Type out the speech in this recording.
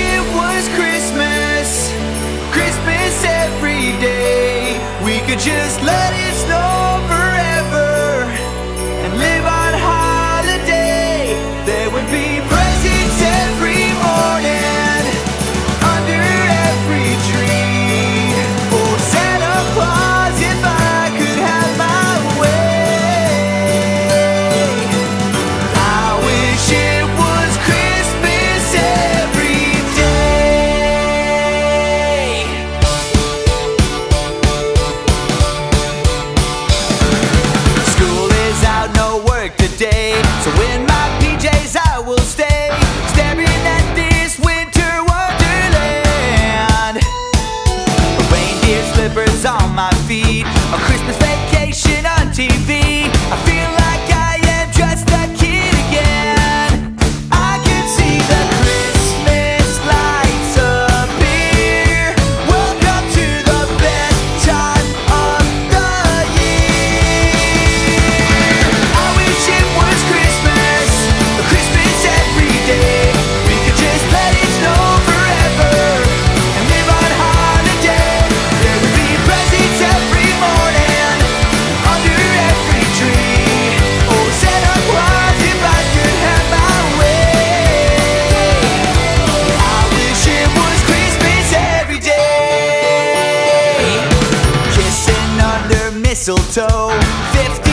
it was Christmas, Christmas every day. We could just my feet. A Christmas vacation on TV. I feel like mistletoe. 50